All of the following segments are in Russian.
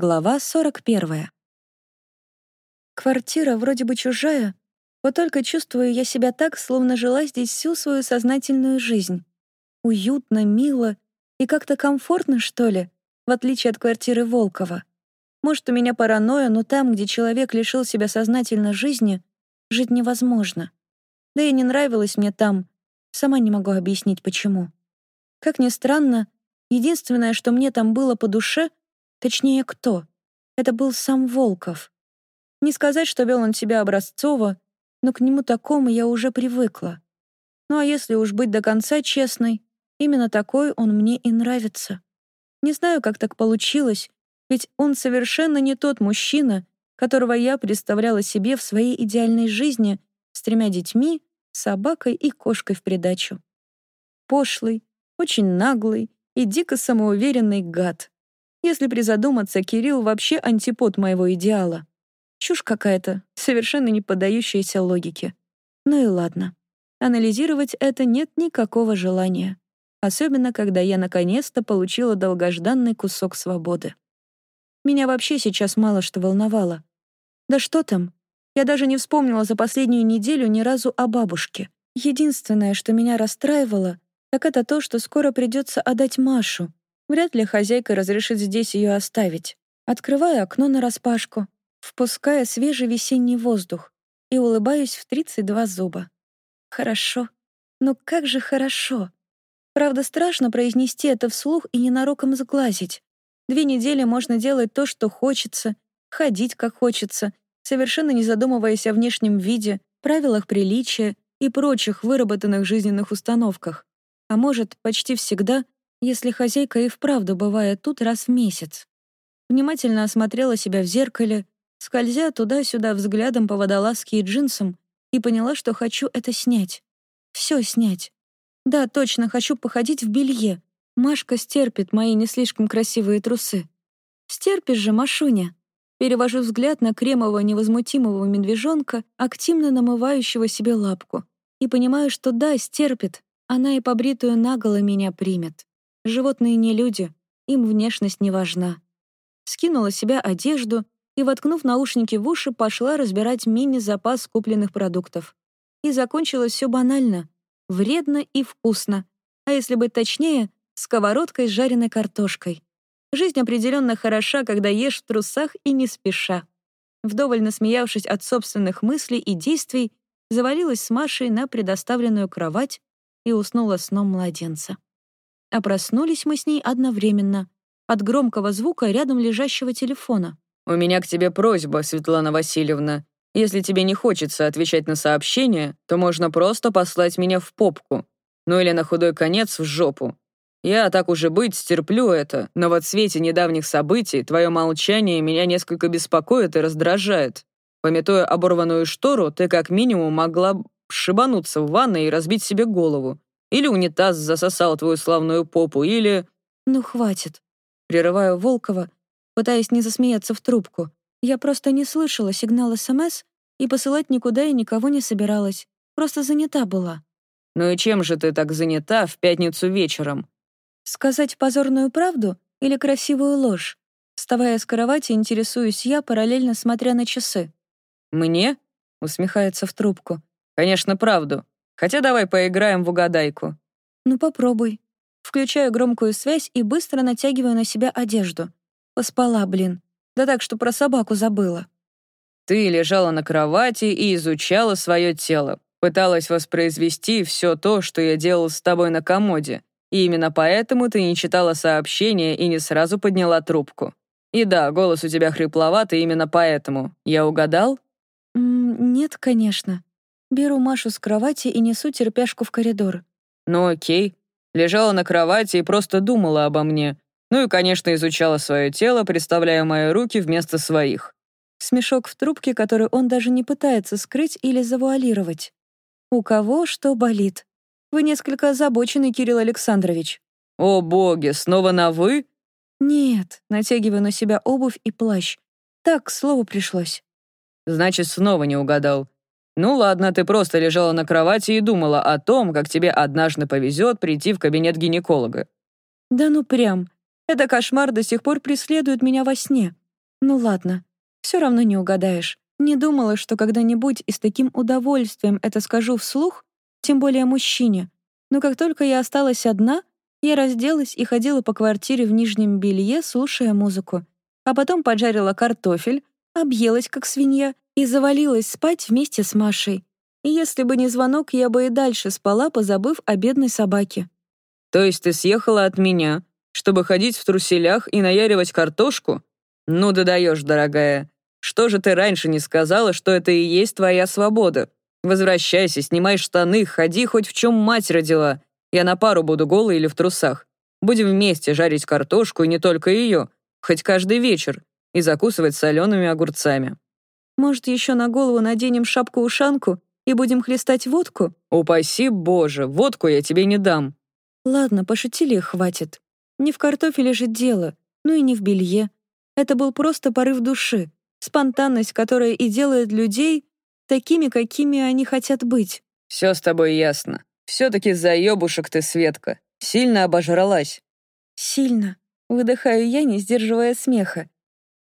Глава 41. Квартира вроде бы чужая, вот только чувствую я себя так, словно жила здесь всю свою сознательную жизнь. Уютно, мило и как-то комфортно, что ли, в отличие от квартиры Волкова. Может, у меня паранойя, но там, где человек лишил себя сознательно жизни, жить невозможно. Да и не нравилось мне там, сама не могу объяснить, почему. Как ни странно, единственное, что мне там было по душе — Точнее, кто? Это был сам Волков. Не сказать, что вел он себя образцово, но к нему такому я уже привыкла. Ну а если уж быть до конца честной, именно такой он мне и нравится. Не знаю, как так получилось, ведь он совершенно не тот мужчина, которого я представляла себе в своей идеальной жизни с тремя детьми, собакой и кошкой в придачу. Пошлый, очень наглый и дико самоуверенный гад. Если призадуматься, Кирилл вообще антипод моего идеала. Чушь какая-то, совершенно не поддающаяся логике. Ну и ладно. Анализировать это нет никакого желания. Особенно, когда я наконец-то получила долгожданный кусок свободы. Меня вообще сейчас мало что волновало. Да что там? Я даже не вспомнила за последнюю неделю ни разу о бабушке. Единственное, что меня расстраивало, так это то, что скоро придется отдать Машу, Вряд ли хозяйка разрешит здесь ее оставить. Открываю окно нараспашку, впуская свежий весенний воздух и улыбаюсь в 32 зуба. Хорошо. Ну как же хорошо. Правда, страшно произнести это вслух и ненароком сглазить. Две недели можно делать то, что хочется, ходить как хочется, совершенно не задумываясь о внешнем виде, правилах приличия и прочих выработанных жизненных установках. А может, почти всегда если хозяйка и вправду бывает тут раз в месяц. Внимательно осмотрела себя в зеркале, скользя туда-сюда взглядом по водолазке и джинсам, и поняла, что хочу это снять. Все снять. Да, точно, хочу походить в белье. Машка стерпит мои не слишком красивые трусы. Стерпишь же, Машуня. Перевожу взгляд на кремового невозмутимого медвежонка, активно намывающего себе лапку. И понимаю, что да, стерпит. Она и побритую наголо меня примет. Животные не люди, им внешность не важна. Скинула себя одежду и, воткнув наушники в уши, пошла разбирать мини-запас купленных продуктов. И закончилось все банально, вредно и вкусно. А если быть точнее, сковородкой с жареной картошкой. Жизнь определенно хороша, когда ешь в трусах и не спеша. Вдоволь насмеявшись от собственных мыслей и действий, завалилась с Машей на предоставленную кровать и уснула сном младенца а проснулись мы с ней одновременно от громкого звука рядом лежащего телефона. «У меня к тебе просьба, Светлана Васильевна. Если тебе не хочется отвечать на сообщения, то можно просто послать меня в попку. Ну или на худой конец в жопу. Я, так уже быть, стерплю это, но вот в свете недавних событий твое молчание меня несколько беспокоит и раздражает. Пометуя оборванную штору, ты как минимум могла шибануться в ванной и разбить себе голову. Или унитаз засосал твою славную попу, или...» «Ну, хватит». Прерываю Волкова, пытаясь не засмеяться в трубку. Я просто не слышала сигнал СМС и посылать никуда и никого не собиралась. Просто занята была. «Ну и чем же ты так занята в пятницу вечером?» Сказать позорную правду или красивую ложь? Вставая с кровати, интересуюсь я, параллельно смотря на часы. «Мне?» — усмехается в трубку. «Конечно, правду. Хотя давай поиграем в угадайку». «Ну, попробуй». Включаю громкую связь и быстро натягиваю на себя одежду. Поспала, блин. Да так, что про собаку забыла. Ты лежала на кровати и изучала свое тело. Пыталась воспроизвести все то, что я делал с тобой на комоде. И именно поэтому ты не читала сообщения и не сразу подняла трубку. И да, голос у тебя хрипловатый именно поэтому. Я угадал? М -м нет, конечно. Беру Машу с кровати и несу терпяшку в коридор. «Ну окей». Лежала на кровати и просто думала обо мне. Ну и, конечно, изучала свое тело, представляя мои руки вместо своих. Смешок в трубке, который он даже не пытается скрыть или завуалировать. «У кого что болит?» «Вы несколько озабоченный, Кирилл Александрович». «О боги, снова на «вы»?» «Нет», натягиваю на себя обувь и плащ. Так, к слову пришлось. «Значит, снова не угадал. Ну ладно, ты просто лежала на кровати и думала о том, как тебе однажды повезет прийти в кабинет гинеколога. Да ну прям. Это кошмар до сих пор преследует меня во сне. Ну ладно, все равно не угадаешь. Не думала, что когда-нибудь и с таким удовольствием это скажу вслух, тем более мужчине. Но как только я осталась одна, я разделась и ходила по квартире в нижнем белье, слушая музыку. А потом поджарила картофель, объелась как свинья и завалилась спать вместе с Машей. И если бы не звонок, я бы и дальше спала, позабыв о бедной собаке. То есть ты съехала от меня, чтобы ходить в труселях и наяривать картошку? Ну да даешь, дорогая. Что же ты раньше не сказала, что это и есть твоя свобода? Возвращайся, снимай штаны, ходи хоть в чем мать родила. Я на пару буду голой или в трусах. Будем вместе жарить картошку, и не только ее, хоть каждый вечер, и закусывать солеными огурцами. Может, еще на голову наденем шапку-ушанку и будем хлестать водку? Упаси боже, водку я тебе не дам. Ладно, пошутили хватит. Не в картофеле же дело, ну и не в белье. Это был просто порыв души, спонтанность, которая и делает людей такими, какими они хотят быть. Все с тобой ясно. Все-таки заебушек ты, Светка. Сильно обожралась. Сильно. Выдыхаю я, не сдерживая смеха.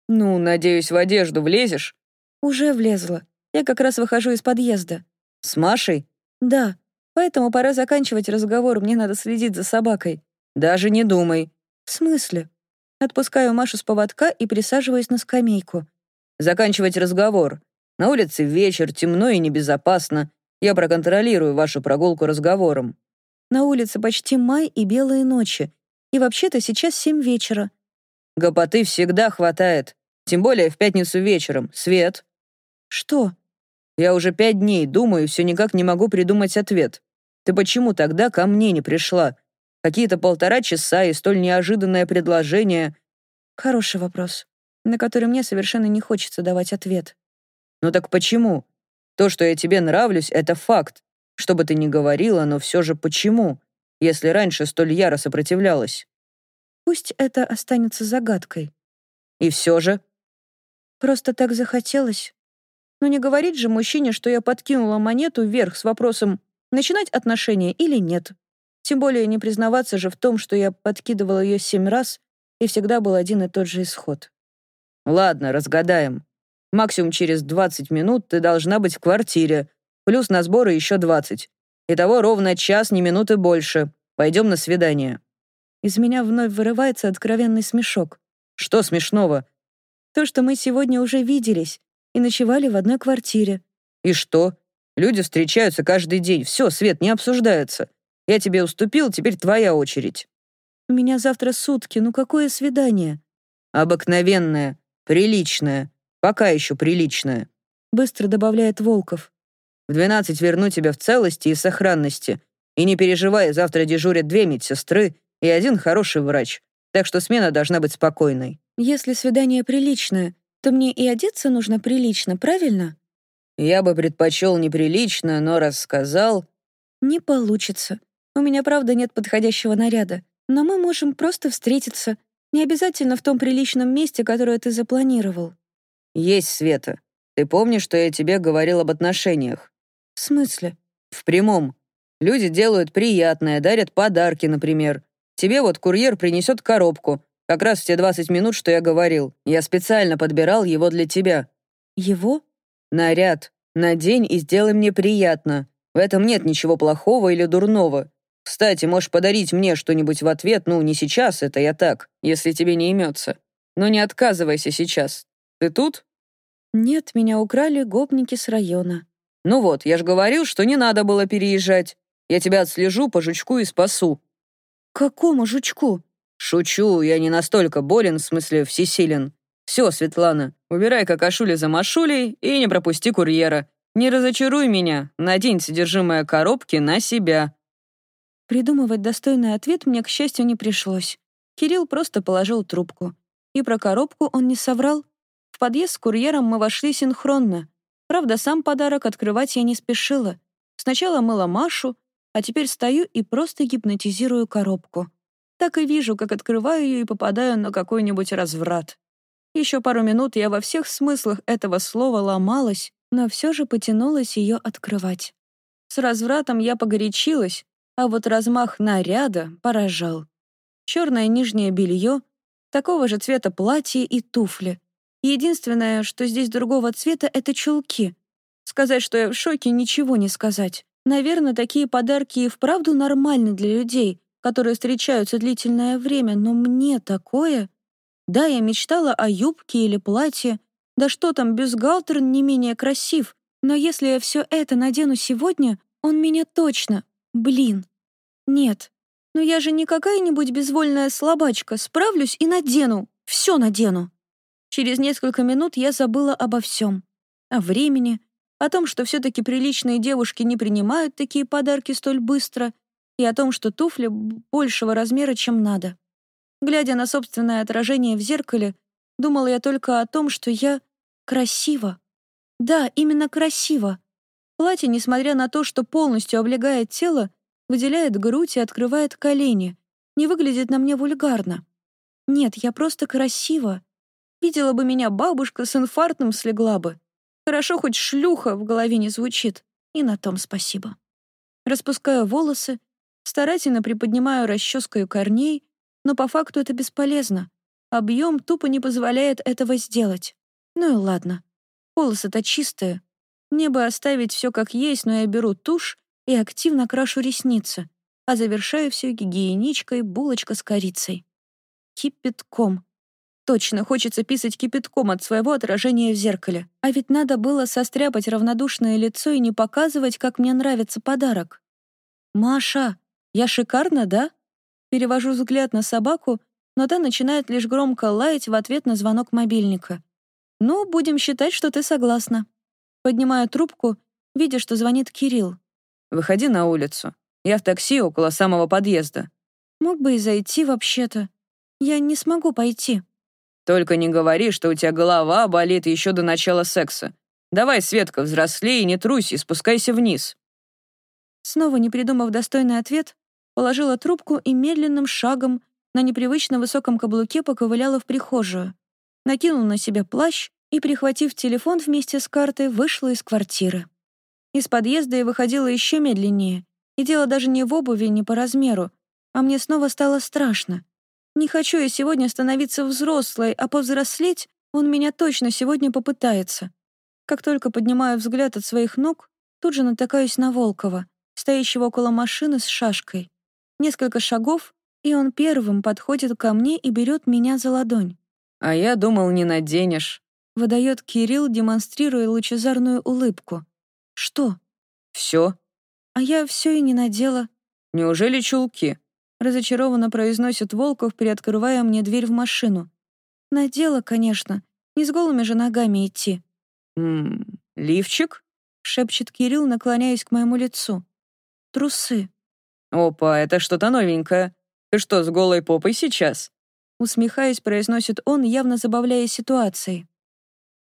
Ну, надеюсь, в одежду влезешь? Уже влезла. Я как раз выхожу из подъезда. С Машей? Да. Поэтому пора заканчивать разговор, мне надо следить за собакой. Даже не думай. В смысле? Отпускаю Машу с поводка и присаживаюсь на скамейку. Заканчивать разговор. На улице вечер, темно и небезопасно. Я проконтролирую вашу прогулку разговором. На улице почти май и белые ночи. И вообще-то сейчас семь вечера. Гопоты всегда хватает. Тем более в пятницу вечером. Свет. Что? Я уже пять дней думаю и все никак не могу придумать ответ. Ты почему тогда ко мне не пришла? Какие-то полтора часа и столь неожиданное предложение. Хороший вопрос, на который мне совершенно не хочется давать ответ. Ну так почему? То, что я тебе нравлюсь, это факт. Что бы ты ни говорила, но все же почему, если раньше столь яро сопротивлялась? Пусть это останется загадкой. И все же? Просто так захотелось. Но не говорить же мужчине, что я подкинула монету вверх с вопросом, начинать отношения или нет. Тем более не признаваться же в том, что я подкидывала ее семь раз, и всегда был один и тот же исход. Ладно, разгадаем. Максимум через 20 минут ты должна быть в квартире, плюс на сборы еще 20. Итого ровно час, ни минуты больше. Пойдем на свидание». Из меня вновь вырывается откровенный смешок. «Что смешного?» «То, что мы сегодня уже виделись и ночевали в одной квартире». «И что? Люди встречаются каждый день. Все, Свет, не обсуждается. Я тебе уступил, теперь твоя очередь». «У меня завтра сутки, ну какое свидание?» «Обыкновенное, приличное. Пока еще приличная», — быстро добавляет Волков. «В двенадцать верну тебя в целости и сохранности. И не переживай, завтра дежурят две медсестры и один хороший врач, так что смена должна быть спокойной». «Если свидание приличное, то мне и одеться нужно прилично, правильно?» «Я бы предпочел неприлично, но рассказал...» «Не получится. У меня, правда, нет подходящего наряда. Но мы можем просто встретиться. Не обязательно в том приличном месте, которое ты запланировал». «Есть, Света. Ты помнишь, что я тебе говорил об отношениях?» «В смысле?» «В прямом. Люди делают приятное, дарят подарки, например. Тебе вот курьер принесет коробку. Как раз в те 20 минут, что я говорил. Я специально подбирал его для тебя». «Его?» «Наряд. Надень и сделай мне приятно. В этом нет ничего плохого или дурного. Кстати, можешь подарить мне что-нибудь в ответ, ну, не сейчас, это я так, если тебе не имется. Но не отказывайся сейчас. Ты тут?» «Нет, меня украли гопники с района». «Ну вот, я же говорил, что не надо было переезжать. Я тебя отслежу по жучку и спасу». «Какому жучку?» «Шучу, я не настолько болен, в смысле всесилен. Все, Светлана, убирай какашули за машулей и не пропусти курьера. Не разочаруй меня, надень содержимое коробки на себя». Придумывать достойный ответ мне, к счастью, не пришлось. Кирилл просто положил трубку. И про коробку он не соврал. В подъезд с курьером мы вошли синхронно. Правда, сам подарок открывать я не спешила. Сначала мыла Машу, а теперь стою и просто гипнотизирую коробку. Так и вижу, как открываю ее и попадаю на какой-нибудь разврат. Еще пару минут я во всех смыслах этого слова ломалась, но все же потянулась ее открывать. С развратом я погорячилась, а вот размах наряда поражал. Черное нижнее белье, такого же цвета платье и туфли. Единственное, что здесь другого цвета, — это чулки. Сказать, что я в шоке, ничего не сказать. Наверное, такие подарки и вправду нормальны для людей, которые встречаются длительное время, но мне такое... Да, я мечтала о юбке или платье. Да что там, бюстгальтер не менее красив. Но если я все это надену сегодня, он меня точно... Блин. Нет. Но я же не какая-нибудь безвольная слабачка. Справлюсь и надену. Все надену. Через несколько минут я забыла обо всем. О времени, о том, что все-таки приличные девушки не принимают такие подарки столь быстро, и о том, что туфли большего размера, чем надо. Глядя на собственное отражение в зеркале, думала я только о том, что я красива. Да, именно красиво. Платье, несмотря на то, что полностью облегает тело, выделяет грудь и открывает колени, не выглядит на мне вульгарно. Нет, я просто красива. Видела бы меня бабушка, с инфарктом слегла бы. Хорошо, хоть шлюха в голове не звучит. И на том спасибо. Распускаю волосы, старательно приподнимаю расческой корней, но по факту это бесполезно. Объем тупо не позволяет этого сделать. Ну и ладно. Волосы-то чистые. Мне бы оставить все как есть, но я беру тушь и активно крашу ресницы, а завершаю все гигиеничкой булочка с корицей. Кипятком. Точно, хочется писать кипятком от своего отражения в зеркале. А ведь надо было состряпать равнодушное лицо и не показывать, как мне нравится подарок. «Маша, я шикарна, да?» Перевожу взгляд на собаку, но та начинает лишь громко лаять в ответ на звонок мобильника. «Ну, будем считать, что ты согласна». Поднимаю трубку, видя, что звонит Кирилл. «Выходи на улицу. Я в такси около самого подъезда». «Мог бы и зайти вообще-то. Я не смогу пойти». Только не говори, что у тебя голова болит еще до начала секса. Давай, Светка, взрослей, не трусь и спускайся вниз». Снова не придумав достойный ответ, положила трубку и медленным шагом на непривычно высоком каблуке поковыляла в прихожую, накинула на себя плащ и, прихватив телефон вместе с картой, вышла из квартиры. Из подъезда я выходила еще медленнее, и дело даже не в обуви, не по размеру, а мне снова стало страшно. Не хочу я сегодня становиться взрослой, а повзрослеть он меня точно сегодня попытается. Как только поднимаю взгляд от своих ног, тут же натыкаюсь на Волкова, стоящего около машины с шашкой. Несколько шагов, и он первым подходит ко мне и берет меня за ладонь. «А я думал, не наденешь», — выдает Кирилл, демонстрируя лучезарную улыбку. «Что?» «Все». «А я все и не надела». «Неужели чулки?» разочарованно произносит Волков, приоткрывая мне дверь в машину. Надела, конечно. Не с голыми же ногами идти. «Ммм, лифчик?» — шепчет Кирилл, наклоняясь к моему лицу. «Трусы». «Опа, это что-то новенькое. Ты что, с голой попой сейчас?» Усмехаясь, произносит он, явно забавляя ситуацией.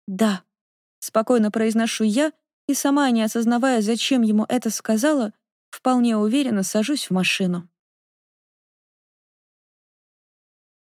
«Да», — спокойно произношу я, и сама, не осознавая, зачем ему это сказала, вполне уверенно сажусь в машину.